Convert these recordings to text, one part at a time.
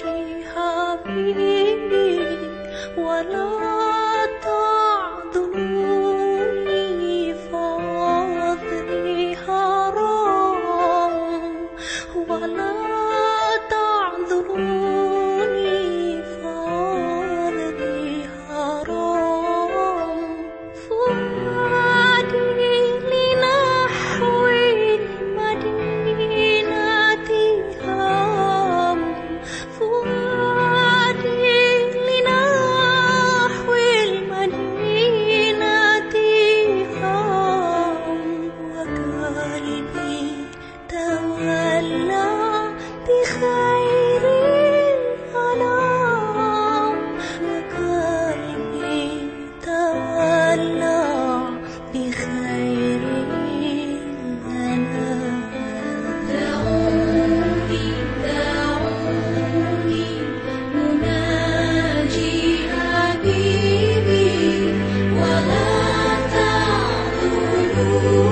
最合意，我老。Ooh.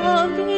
Oh,